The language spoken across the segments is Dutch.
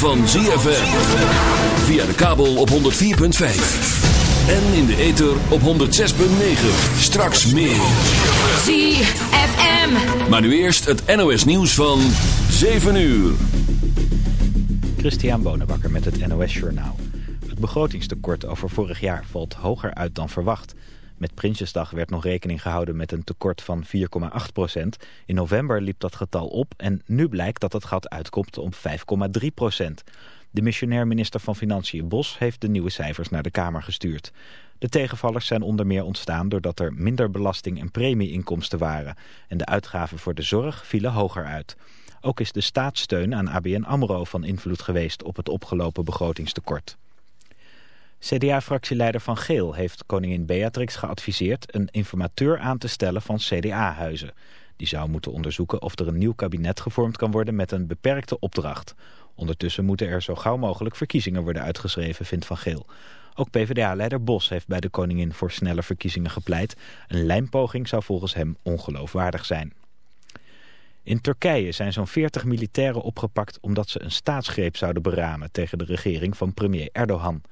van ZFM. Via de kabel op 104.5. En in de ether op 106.9. Straks meer. ZFM. Maar nu eerst het NOS nieuws van 7 uur. Christian Bonenbakker met het NOS Journaal. Het begrotingstekort over vorig jaar valt hoger uit dan verwacht. Met Prinsjesdag werd nog rekening gehouden met een tekort van 4,8 procent. In november liep dat getal op en nu blijkt dat het gat uitkomt op 5,3 procent. De missionair minister van Financiën Bos heeft de nieuwe cijfers naar de Kamer gestuurd. De tegenvallers zijn onder meer ontstaan doordat er minder belasting- en premieinkomsten waren. En de uitgaven voor de zorg vielen hoger uit. Ook is de staatssteun aan ABN AMRO van invloed geweest op het opgelopen begrotingstekort. CDA-fractieleider Van Geel heeft koningin Beatrix geadviseerd een informateur aan te stellen van CDA-huizen. Die zou moeten onderzoeken of er een nieuw kabinet gevormd kan worden met een beperkte opdracht. Ondertussen moeten er zo gauw mogelijk verkiezingen worden uitgeschreven, vindt Van Geel. Ook PvdA-leider Bos heeft bij de koningin voor snelle verkiezingen gepleit. Een lijmpoging zou volgens hem ongeloofwaardig zijn. In Turkije zijn zo'n 40 militairen opgepakt omdat ze een staatsgreep zouden beramen tegen de regering van premier Erdogan.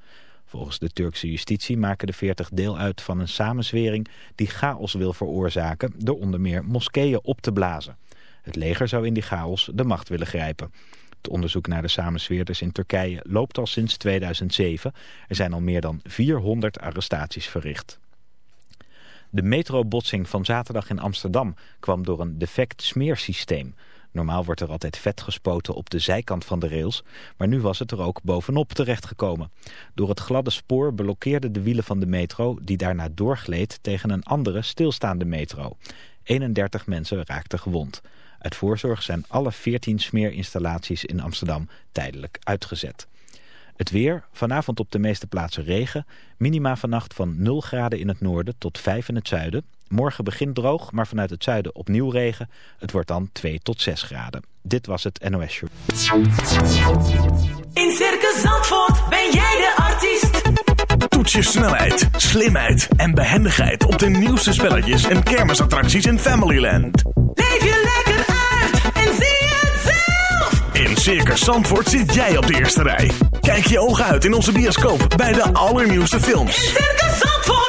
Volgens de Turkse justitie maken de 40 deel uit van een samenzwering die chaos wil veroorzaken door onder meer moskeeën op te blazen. Het leger zou in die chaos de macht willen grijpen. Het onderzoek naar de samenzweerders in Turkije loopt al sinds 2007. Er zijn al meer dan 400 arrestaties verricht. De metrobotsing van zaterdag in Amsterdam kwam door een defect smeersysteem. Normaal wordt er altijd vet gespoten op de zijkant van de rails, maar nu was het er ook bovenop terechtgekomen. Door het gladde spoor blokkeerden de wielen van de metro, die daarna doorgleed tegen een andere stilstaande metro. 31 mensen raakten gewond. Uit voorzorg zijn alle 14 smeerinstallaties in Amsterdam tijdelijk uitgezet. Het weer, vanavond op de meeste plaatsen regen. Minima vannacht van 0 graden in het noorden tot 5 in het zuiden. Morgen begint droog, maar vanuit het zuiden opnieuw regen. Het wordt dan 2 tot 6 graden. Dit was het NOS Show. In Circus Zandvoort ben jij de artiest. Toets je snelheid, slimheid en behendigheid op de nieuwste spelletjes en kermisattracties in Familyland. Leef je lekker uit en zie het zelf. In Circus Zandvoort zit jij op de eerste rij. Kijk je ogen uit in onze bioscoop bij de allernieuwste films. In Circus Zandvoort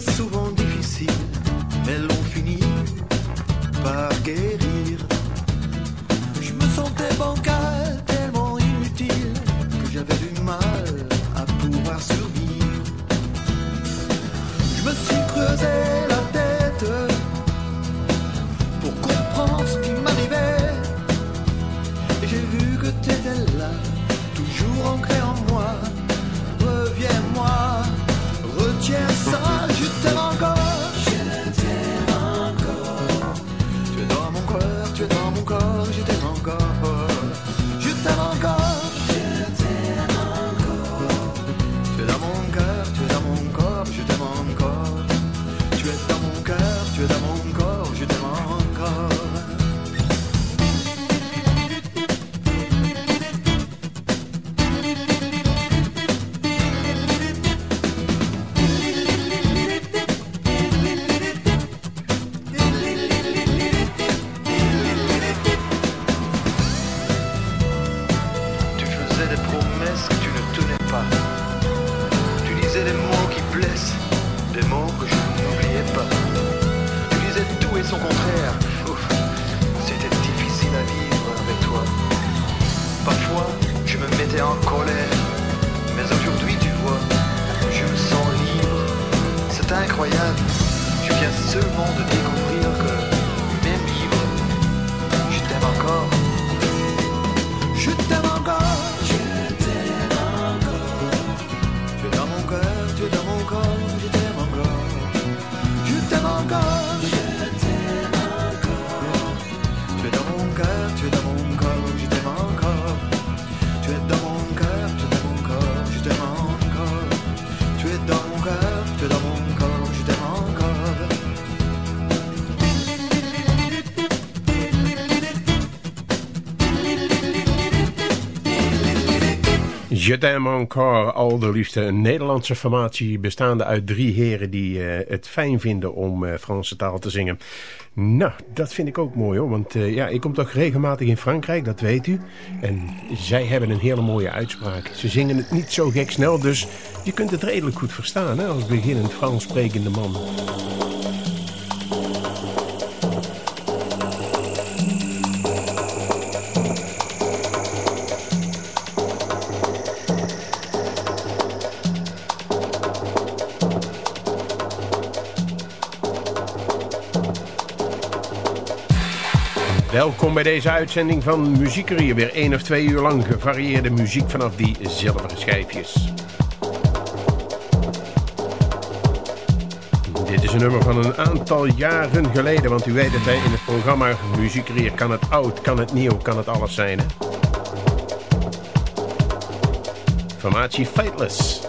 souvent dit. Je t'aime encore, al de liefste. Een Nederlandse formatie bestaande uit drie heren die eh, het fijn vinden om eh, Franse taal te zingen. Nou, dat vind ik ook mooi hoor, want eh, ja, ik kom toch regelmatig in Frankrijk, dat weet u. En zij hebben een hele mooie uitspraak. Ze zingen het niet zo gek snel, dus je kunt het redelijk goed verstaan hè, als beginnend Frans sprekende man. Welkom bij deze uitzending van Muziekerie. Weer één of twee uur lang gevarieerde muziek vanaf die zilveren schijfjes. Dit is een nummer van een aantal jaren geleden, want u weet het, hè, in het programma Muziekerie kan het oud, kan het nieuw, kan het alles zijn. Hè? Formatie Fateless.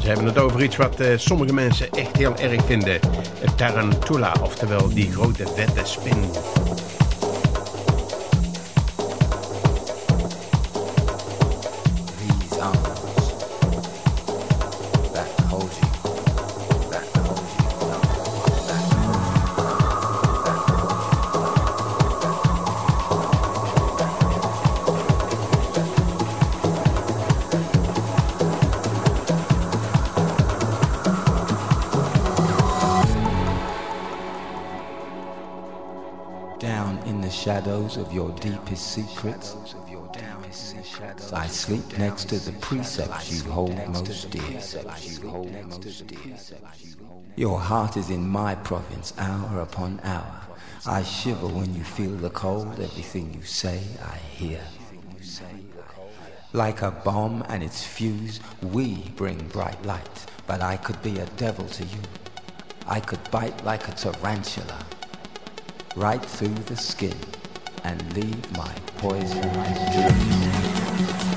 Ze hebben het over iets wat eh, sommige mensen echt heel erg vinden. Tarantula, oftewel die grote vette spin. Shadows of your deepest secrets. I sleep next to the precepts you hold most dear. Your heart is in my province, hour upon hour. I shiver when you feel the cold. Everything you say, I hear. Like a bomb and its fuse, we bring bright light. But I could be a devil to you. I could bite like a tarantula, right through the skin, and leave my poison drip.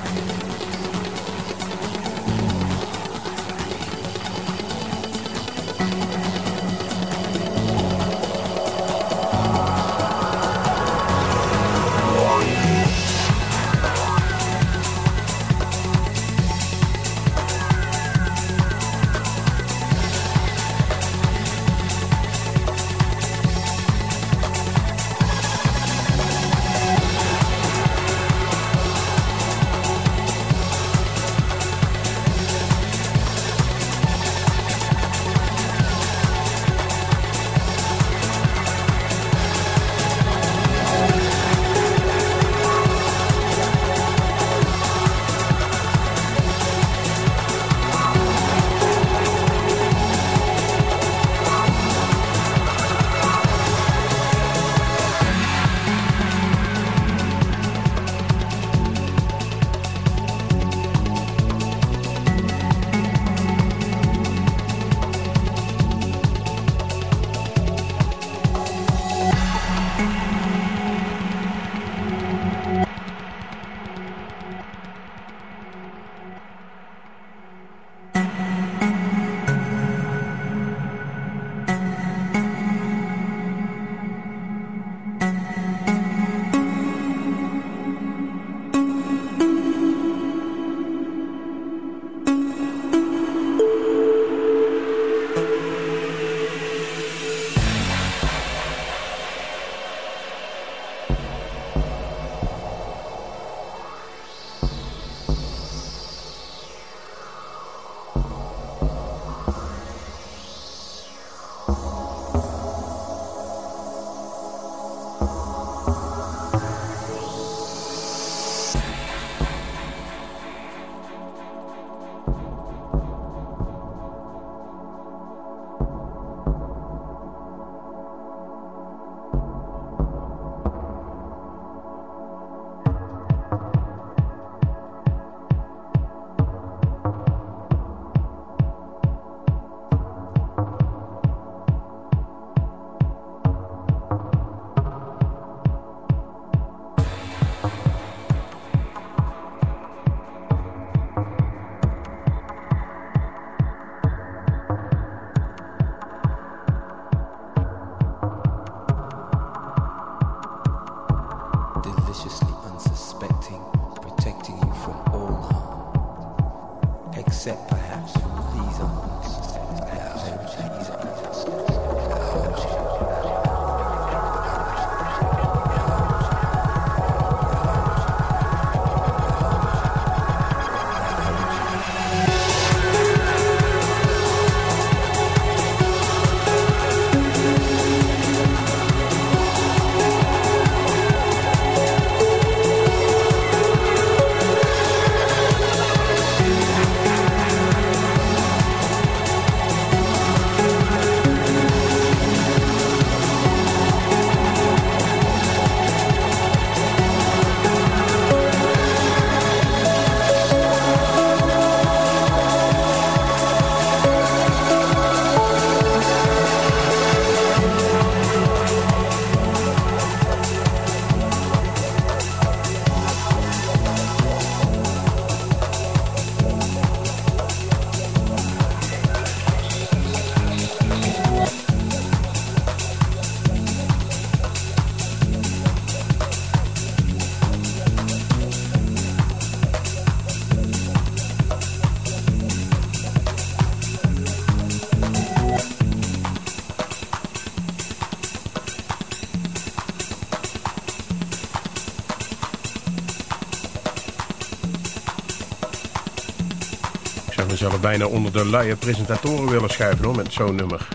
Bijna onder de luie presentatoren willen schuiven hoor, met zo'n nummer.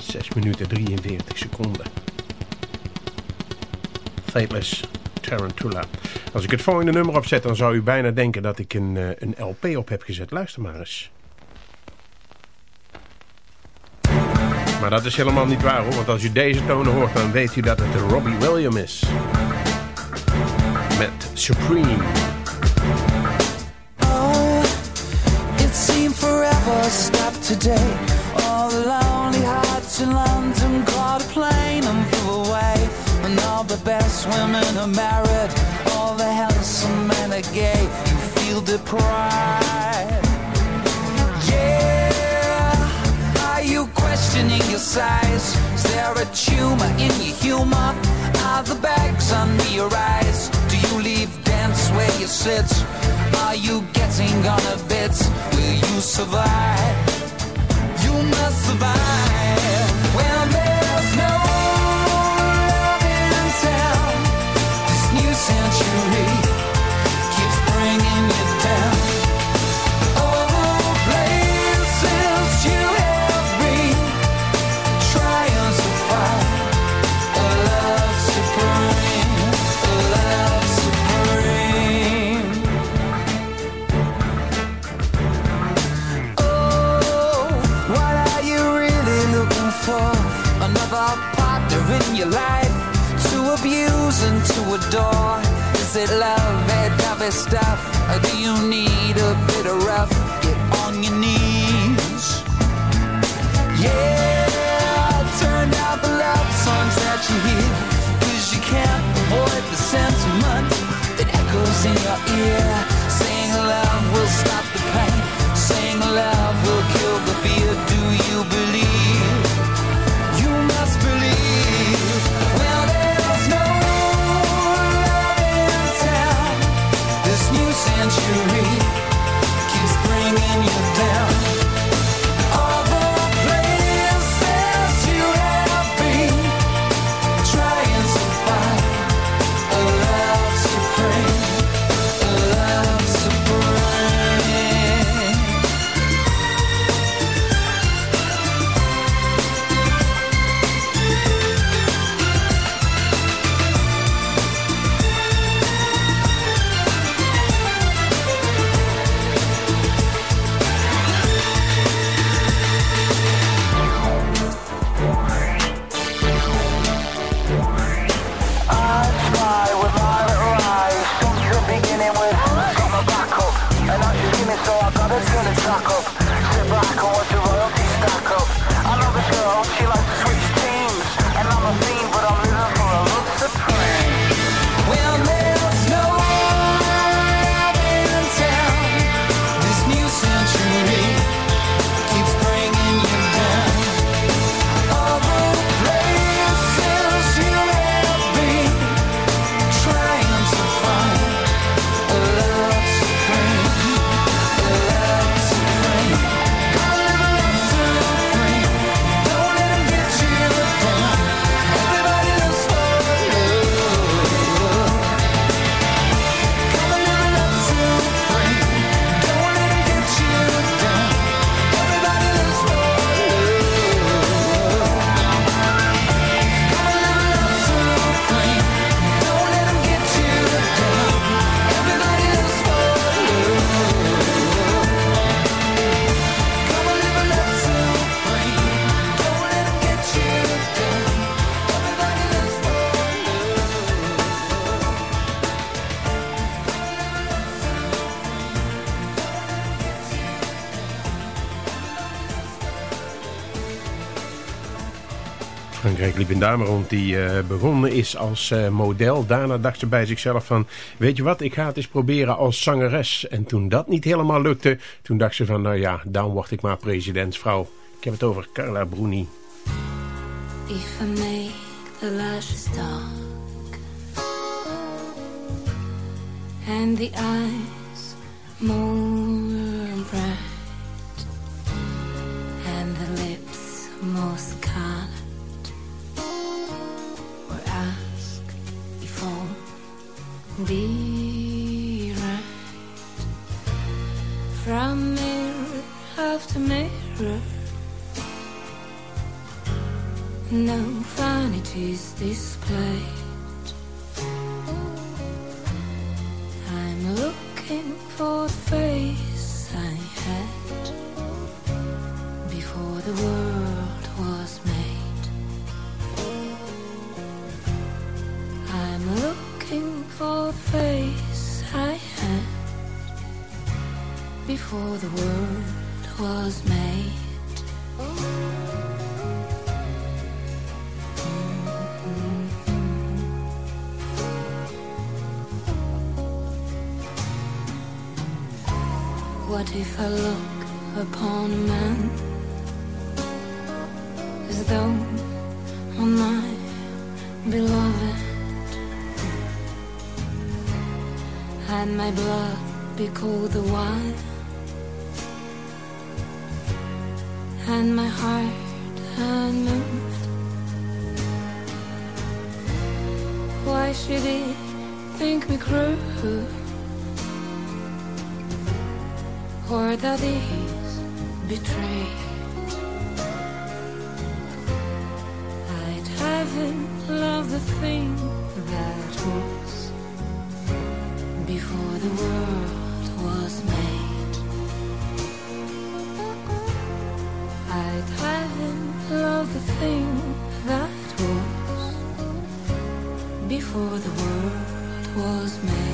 Zes minuten 43 seconden. Fateless Tarantula. Als ik het volgende nummer opzet, dan zou u bijna denken dat ik een, eh, een LP op heb gezet. Luister maar eens. Maar dat is helemaal niet waar hoor, want als u deze tonen hoort, dan weet u dat het Robbie Williams is. Supreme. Oh, it seemed forever stopped today. All the lonely hearts in London caught a plane and flew away. And all the best women are married, all the handsome men are gay. You feel deprived. Yeah, are you questioning your size? Is there a tumor in your humor? Are the bags under your eyes? Leave dance where you sit? Are you getting on a bit? Will you survive? You must survive when there's no love in town. This new century and to adore? Is it love, that dovey stuff? Or do you need a bit of rough? Get on your knees. Yeah, turn down the love songs that you hear. Cause you can't avoid the sentiment that echoes in your ear. Saying love will stop the pain. Saying love will kill the fear. Do you believe? victory. Frankrijk liep een dame rond die uh, begonnen is als uh, model. Daarna dacht ze bij zichzelf van, weet je wat, ik ga het eens proberen als zangeres. En toen dat niet helemaal lukte, toen dacht ze van, nou ja, dan word ik maar presidentsvrouw. Ik heb het over Carla Bruni. If I made the lashes dark And the eyes more bright And the lips most be right From mirror after mirror no vanities displayed. I'm looking for the face I had before the world face I had before the world was made. What if I look upon a man as though on my beloved and my blood be cold the while and my heart unmoved why should he think me cruel? Or that he's betrayed. I'd have him love the thing that was before the world was made. The thing that was before the world was made.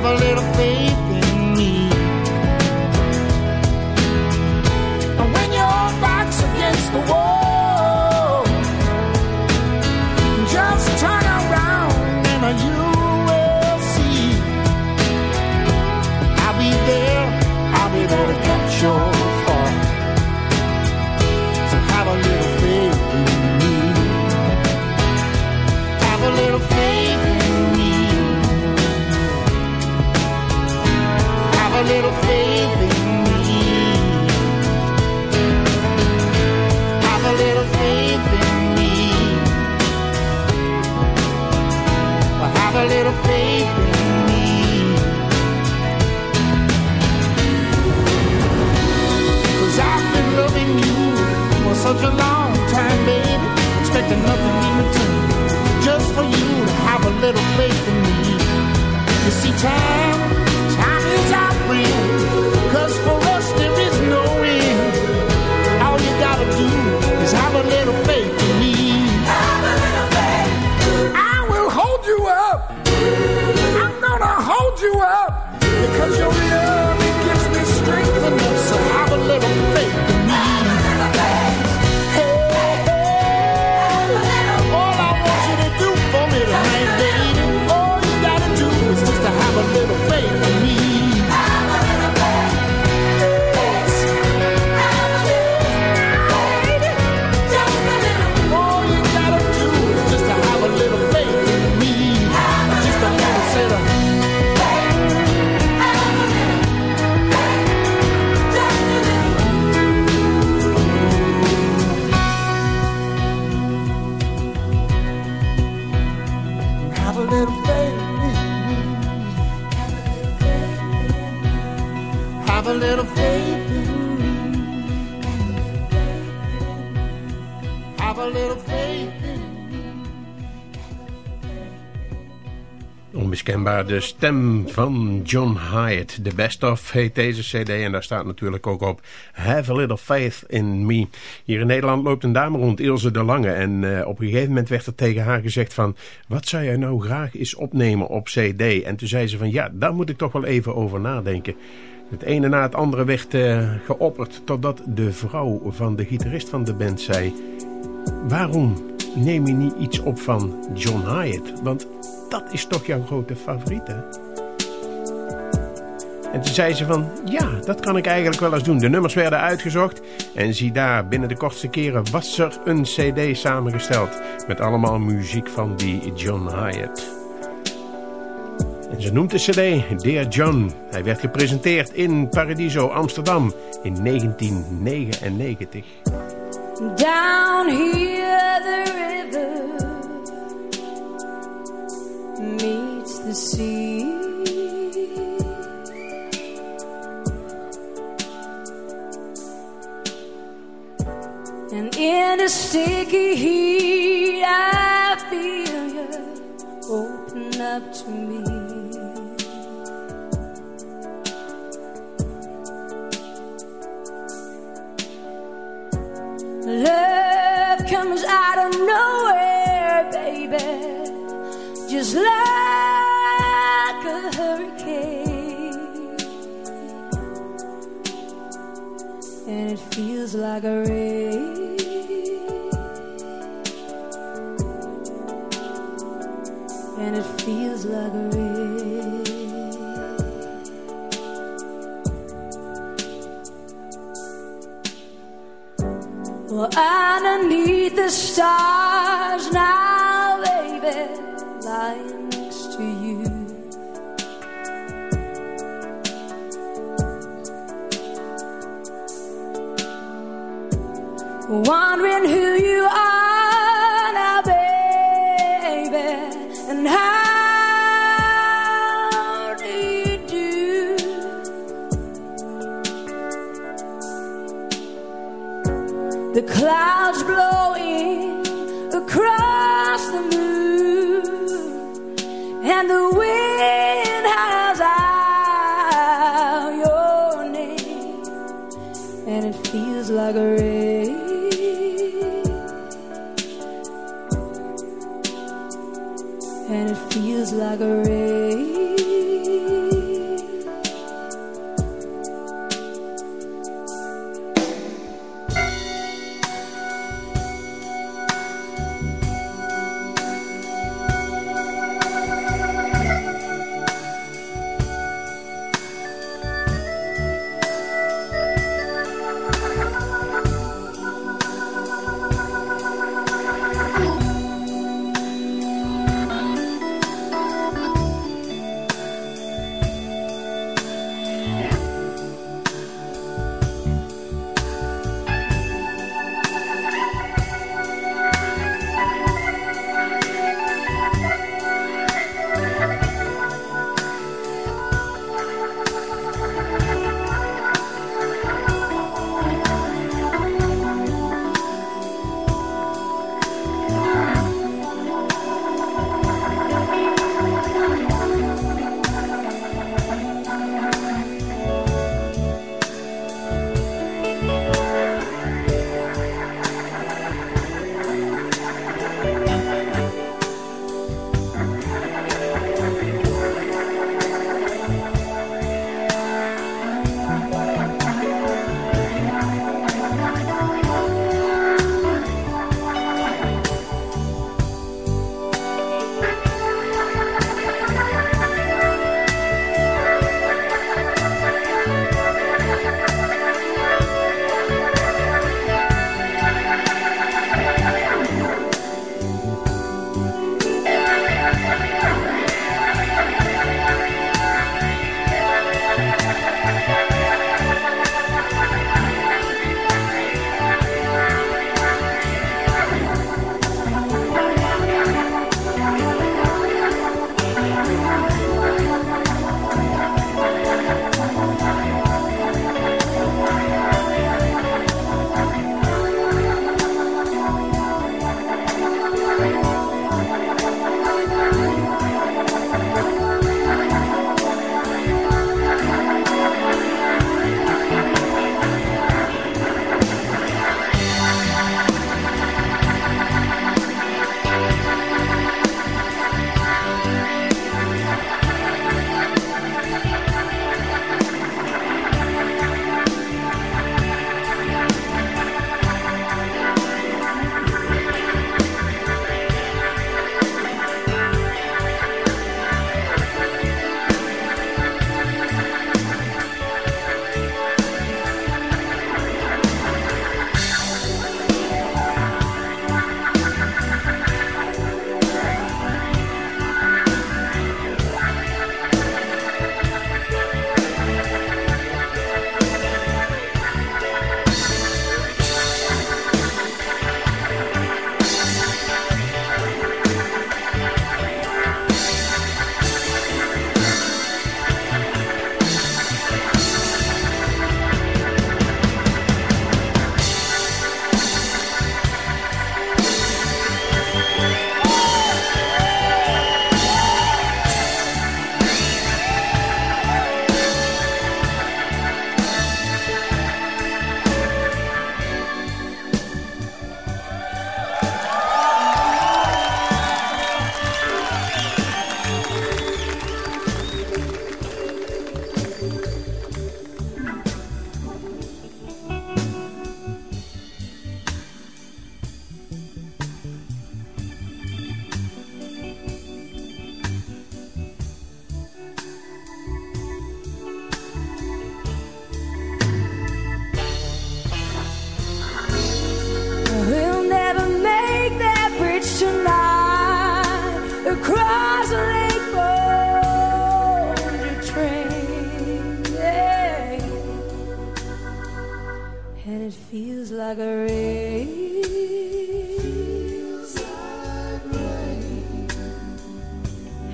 Have a little faith Onmiskenbaar de stem van John Hyatt. The Best Of heet deze cd en daar staat natuurlijk ook op Have a Little Faith in Me. Hier in Nederland loopt een dame rond, Ilse de Lange. En eh, op een gegeven moment werd er tegen haar gezegd van... wat zou jij nou graag eens opnemen op cd? En toen zei ze van ja, daar moet ik toch wel even over nadenken. Het ene na het andere werd eh, geopperd totdat de vrouw van de gitarist van de band zei... waarom neem je niet iets op van John Hyatt? Want dat is toch jouw grote favoriet? En toen zei ze van, ja, dat kan ik eigenlijk wel eens doen. De nummers werden uitgezocht en zie daar, binnen de kortste keren was er een cd samengesteld. Met allemaal muziek van die John Hyatt. En ze noemt de cd Dear John. Hij werd gepresenteerd in Paradiso, Amsterdam in 1999. Down here the river meets the sea. And in the sticky heat, I feel you open up to me. Love comes out of nowhere, baby, just like a hurricane. And it feels like a rain. And it feels like a underneath the stars now, baby, lying next to you. Wondering who clouds blowing across the moon, and the wind has out your name, and it feels like a rain. And it feels like a rain.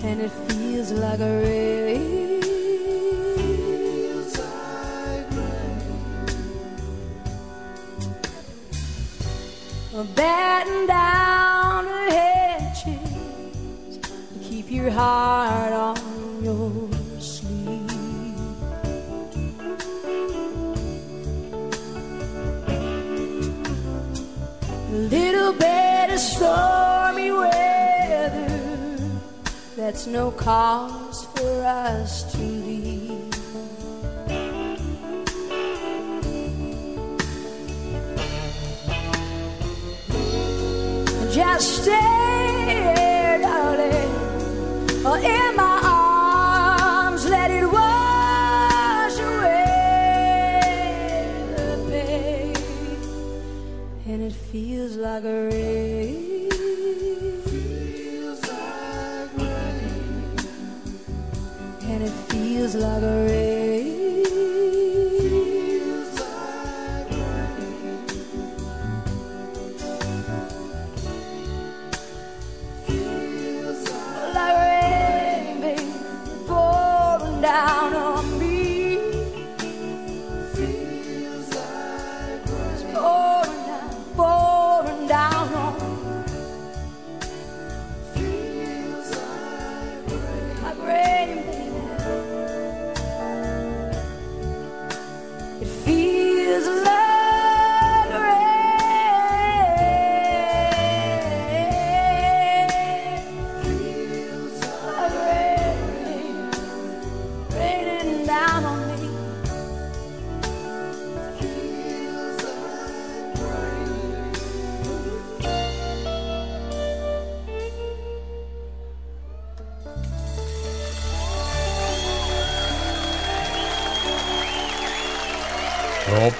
And it feels like a rain. batten down the hedges, keep your heart no cause for us to leave. just stay, darling, in my arms, let it wash away the pain, and it feels like a rain. Like a rain.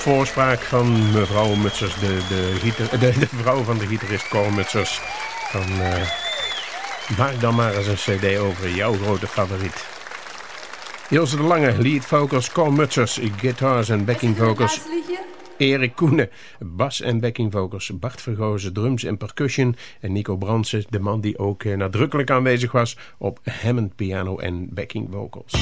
Voorspraak van mevrouw Mutsers, de, de, de, de vrouw van de gitarist Cor Mutsers. Van, eh, maak dan maar eens een cd over jouw grote favoriet. Ilse de Lange, lead vocals, Cor Mutsers, guitars en backing vocals. Erik Koenen, bas en backing vocals. Bart Vergozen, drums en percussion. En Nico Brandsen, de man die ook eh, nadrukkelijk aanwezig was op Hammond piano en backing vocals.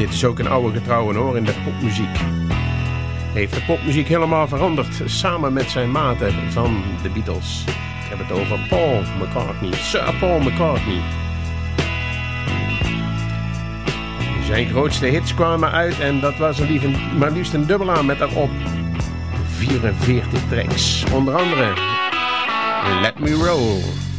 Dit is ook een oude getrouwen hoor in de popmuziek. Heeft de popmuziek helemaal veranderd samen met zijn maten van de Beatles. Ik heb het over Paul McCartney, Sir Paul McCartney. Zijn grootste hits kwamen uit en dat was een lieve, maar liefst een dubbel aan met daarop 44 tracks. Onder andere Let Me Roll.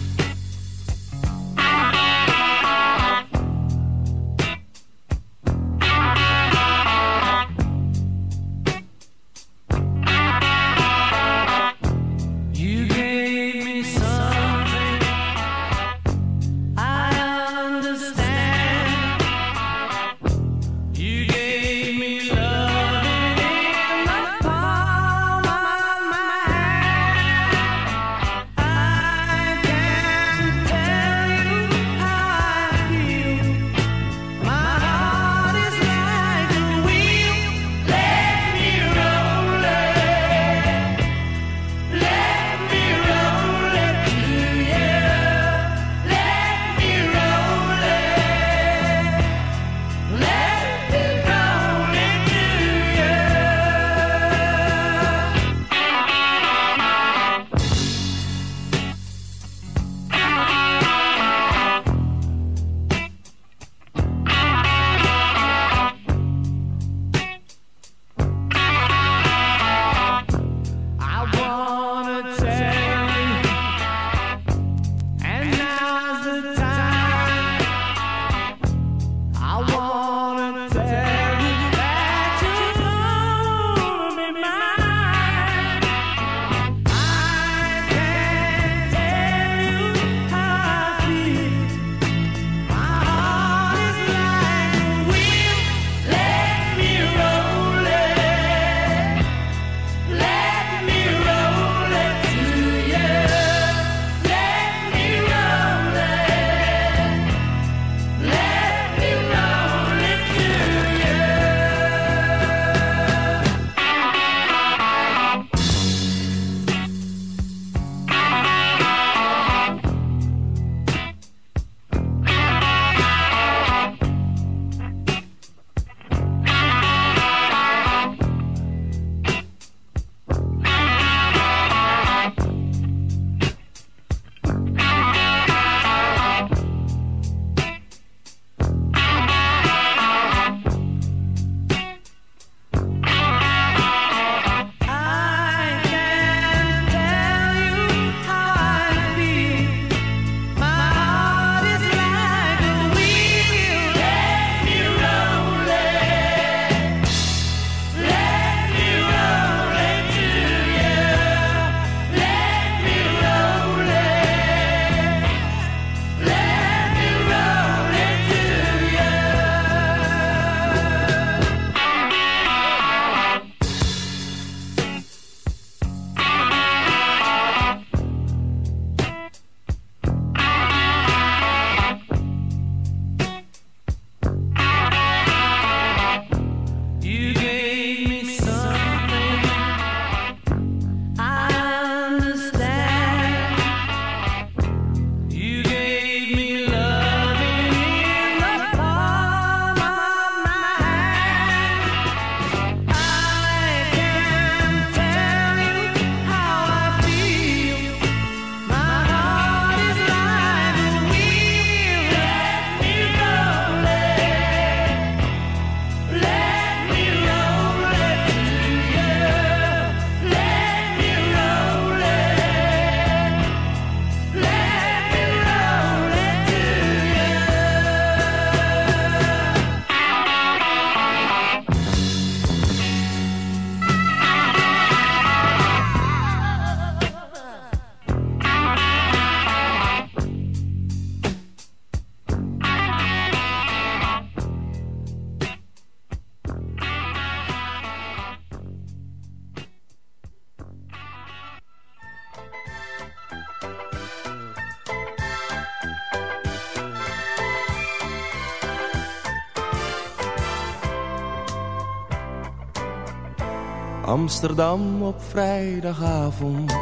Amsterdam op vrijdagavond.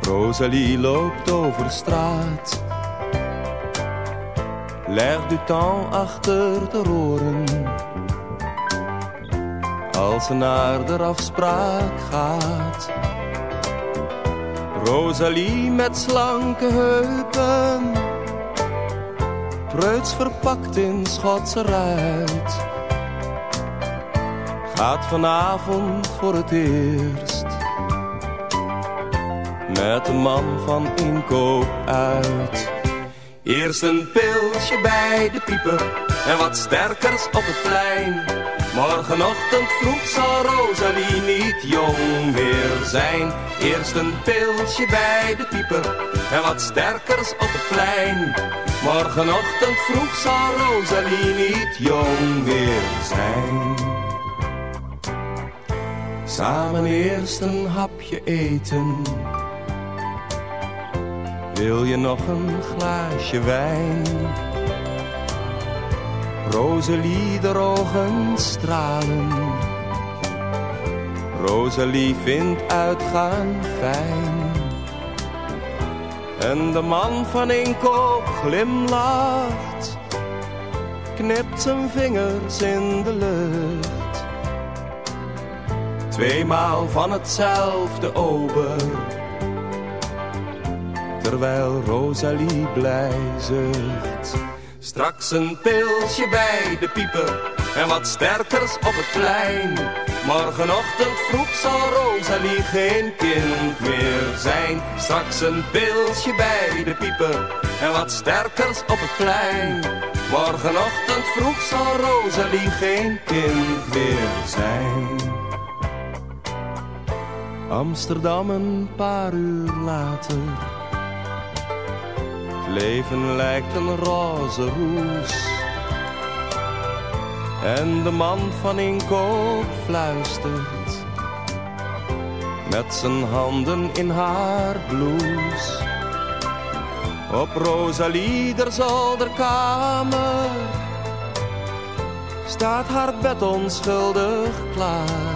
Rosalie loopt over straat. L'air du temps achter de roren. Als ze naar de afspraak gaat. Rosalie met slanke heupen. Preuts verpakt in Schotse ruit vanavond voor het eerst met de man van inkoop uit. Eerst een pilsje bij de pieper en wat sterkers op het plein. Morgenochtend vroeg zal Rosalie niet jong meer zijn. Eerst een pilsje bij de pieper en wat sterkers op het plein. Morgenochtend vroeg zal Rosalie niet jong meer zijn. Samen eerst een hapje eten. Wil je nog een glaasje wijn? Rosalie, de ogen stralen. Rosalie vindt uitgaan fijn. En de man van inkoop glimlacht. Knipt zijn vingers in de lucht tweemaal van hetzelfde ober. Terwijl Rosalie blij zucht. Straks een pilsje bij de pieper en wat sterkers op het plein. Morgenochtend vroeg zal Rosalie geen kind meer zijn. Straks een pilsje bij de pieper en wat sterkers op het plein. Morgenochtend vroeg zal Rosalie geen kind meer zijn. Amsterdam een paar uur later. Het leven lijkt een roze roes. En de man van inkoop fluistert. Met zijn handen in haar blouse. Op Rosalie der zolderkamer. Staat haar bed onschuldig klaar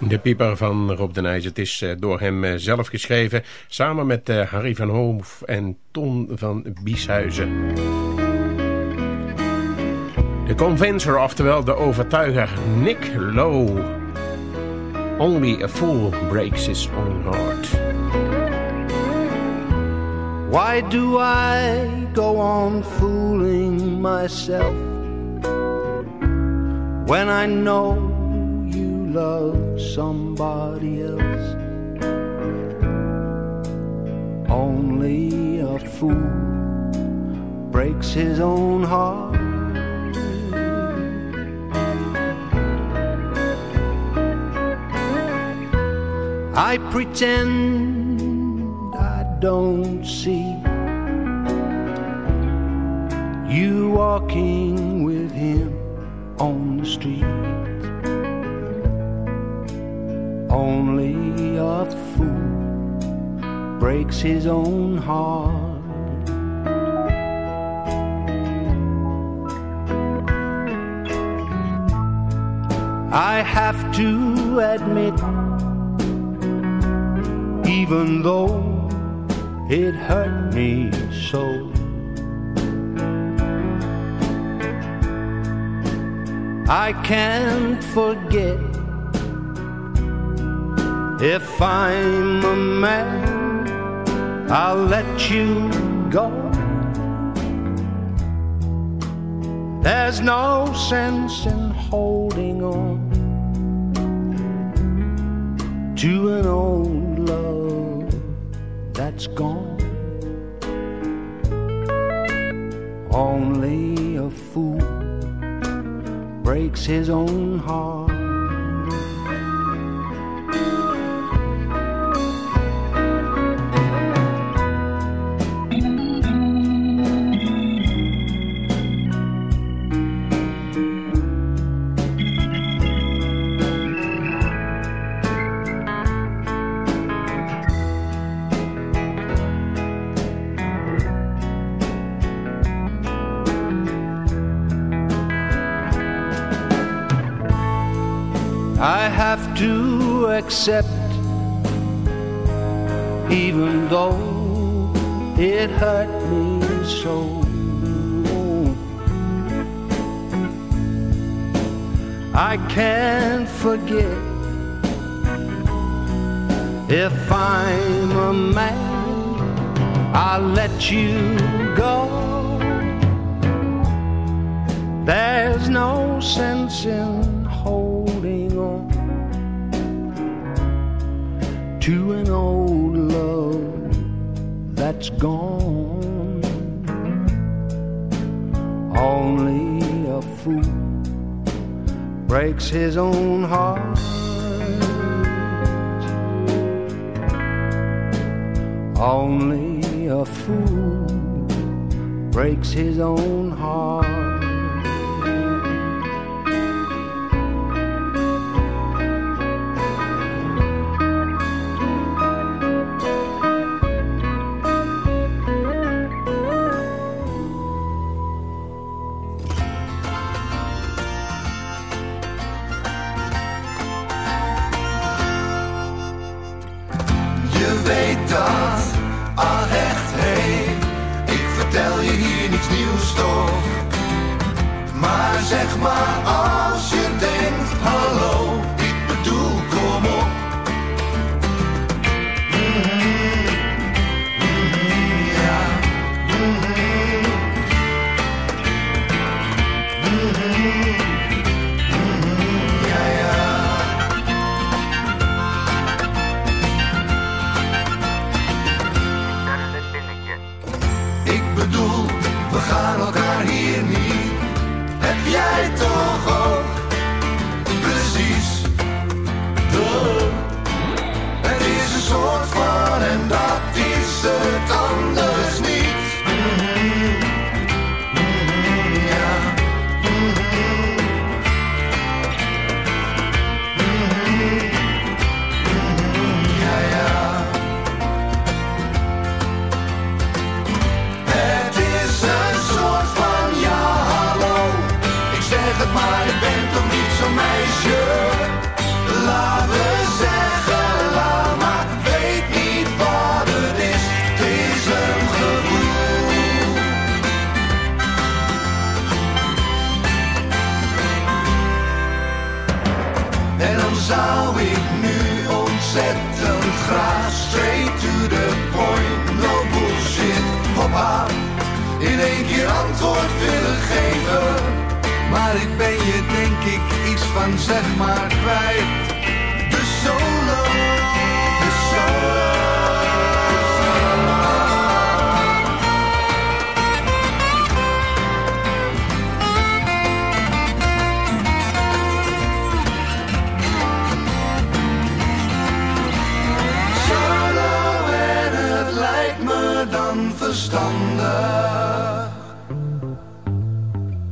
De pieper van Rob de Nijs. Het is eh, door hem eh, zelf geschreven. Samen met eh, Harry van Hoof en Ton van Bieshuizen. De convincer, oftewel de overtuiger Nick Lowe. Only a fool breaks his own heart. Why do I go on fooling myself when I know love somebody else. Only a fool breaks his own heart. I pretend I don't see you walking with him on the street. Only a fool breaks his own heart. I have to admit, even though it hurt me so. I can't forget if I'm a man, I'll let you go. There's no sense in holding on to an old love that's gone. Only a fool breaks his own heart to accept, even though it hurt me so. I can't forget if I'm a man, I'll let you go. There's no sense in gone. Only a fool breaks his own heart. Only a fool breaks his own heart.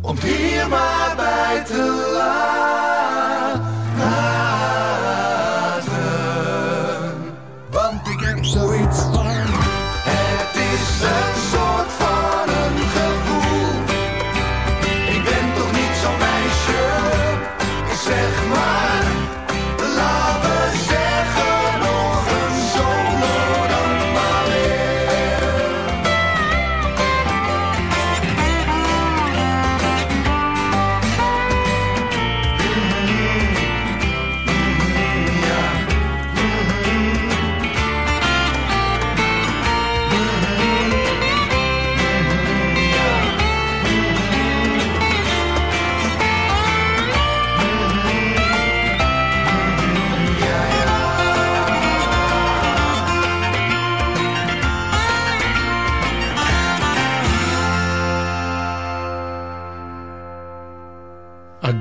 om hier maar bij te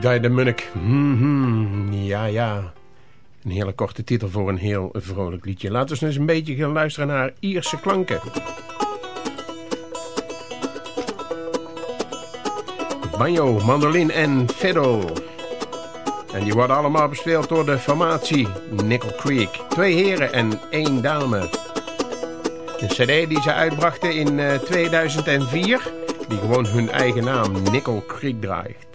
Die de Munnik. Mhm, ja, ja. Een hele korte titel voor een heel vrolijk liedje. Laten we eens een beetje gaan luisteren naar Ierse klanken. Banjo, mandolin en fiddle. En die worden allemaal bespeeld door de formatie Nickel Creek. Twee heren en één dame. Een cd die ze uitbrachten in 2004... Eh, die gewoon hun eigen naam Nickel Creek draait.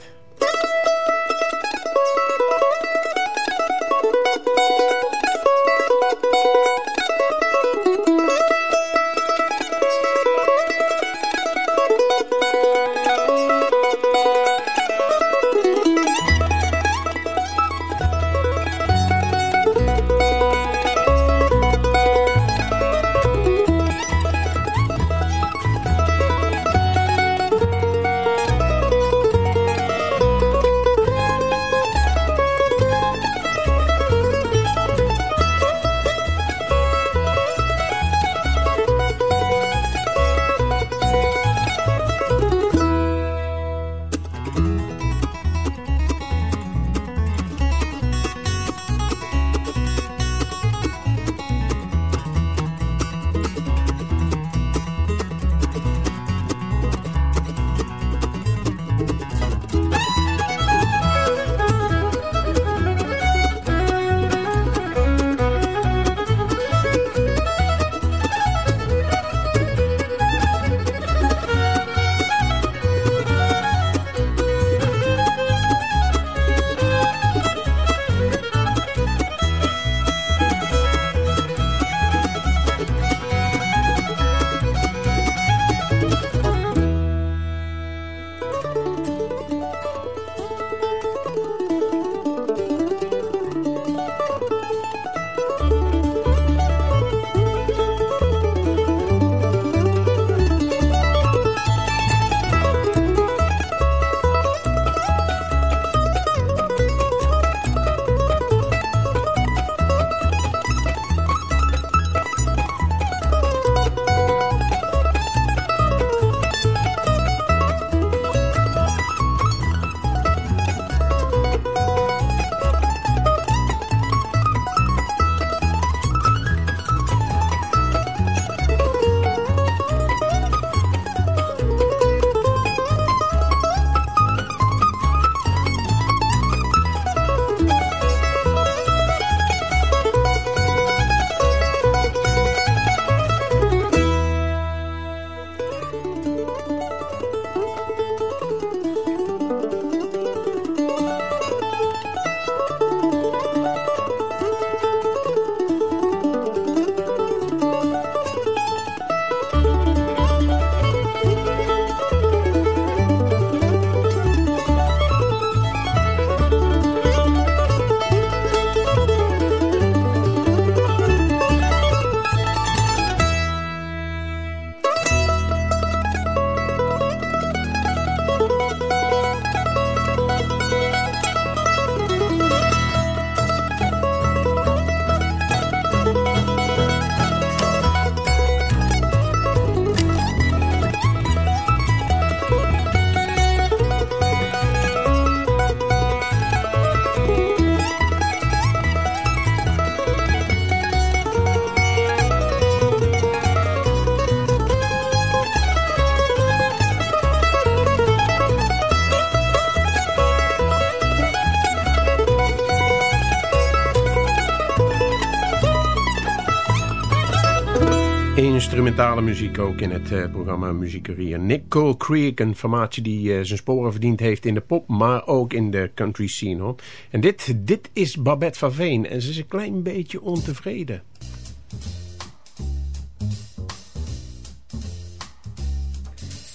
Instrumentale muziek ook in het uh, programma Muziekcarrière. Nick Cole Creek, een formatie die uh, zijn sporen verdiend heeft in de pop, maar ook in de country scene. Hoor. En dit, dit is Babette van Veen en ze is een klein beetje ontevreden.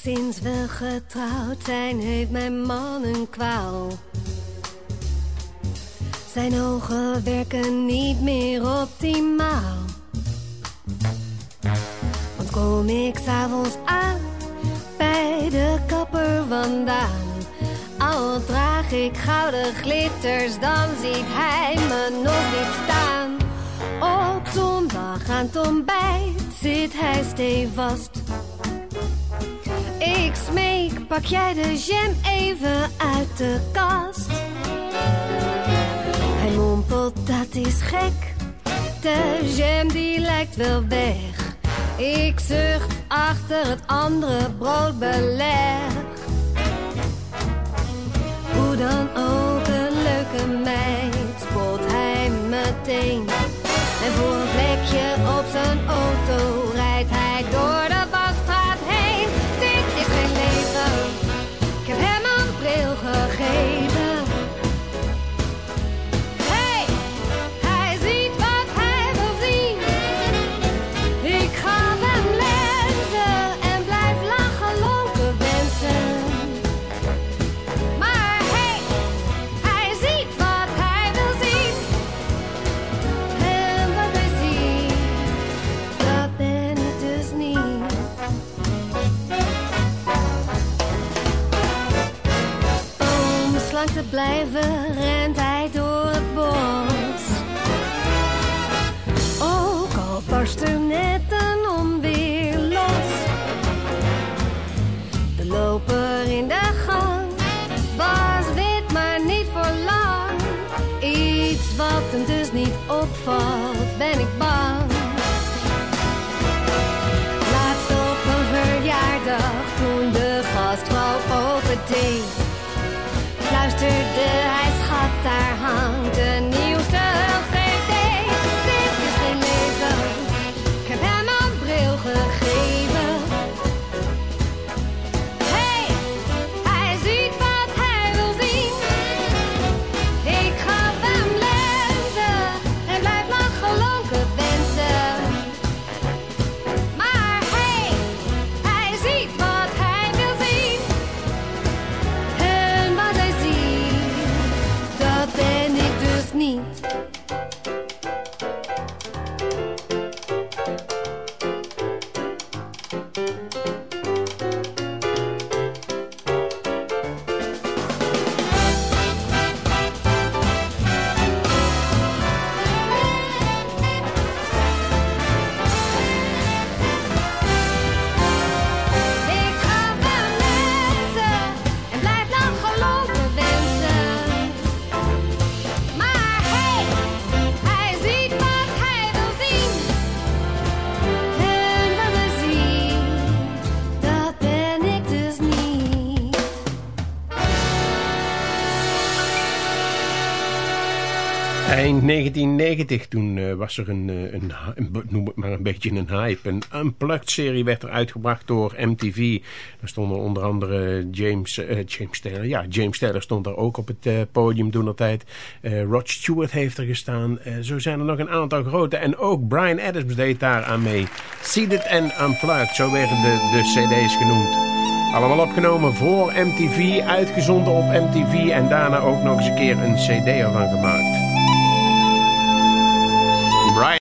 Sinds we getrouwd zijn heeft mijn man een kwaal. Zijn ogen werken niet meer optimaal kom ik s'avonds aan bij de kapper vandaan. Al draag ik gouden glitters, dan ziet hij me nog niet staan. Op zondag aan het ontbijt zit hij stevast. Ik smeek, pak jij de jam even uit de kast. Hij mompelt, dat is gek. De jam die lijkt wel weg. Ik zucht achter het andere broodbeleg. Hoe dan ook een leuke meid spot hij meteen. En voor een vlekje op zijn auto blijven, rent hij door het bos. Ook al barst er net een onweer los. De loper in de gang was wit, maar niet voor lang. Iets wat hem dus niet opvalt, ben ik bang. 1990, toen eh, was er een, eh, een, noem het maar een beetje een hype. Een Unplugged-serie werd er uitgebracht door MTV. Daar stonden onder andere James, eh, James Taylor. Ja, James Taylor stond daar ook op het podium toen dat tijd. Eh, Rod Stewart heeft er gestaan. Zo zijn er nog een aantal grote. En ook Brian Adams deed daar aan mee. Seeded and Unplugged, zo werden de, de cd's genoemd. Allemaal opgenomen voor MTV, uitgezonden op MTV en daarna ook nog eens een keer een cd ervan gemaakt.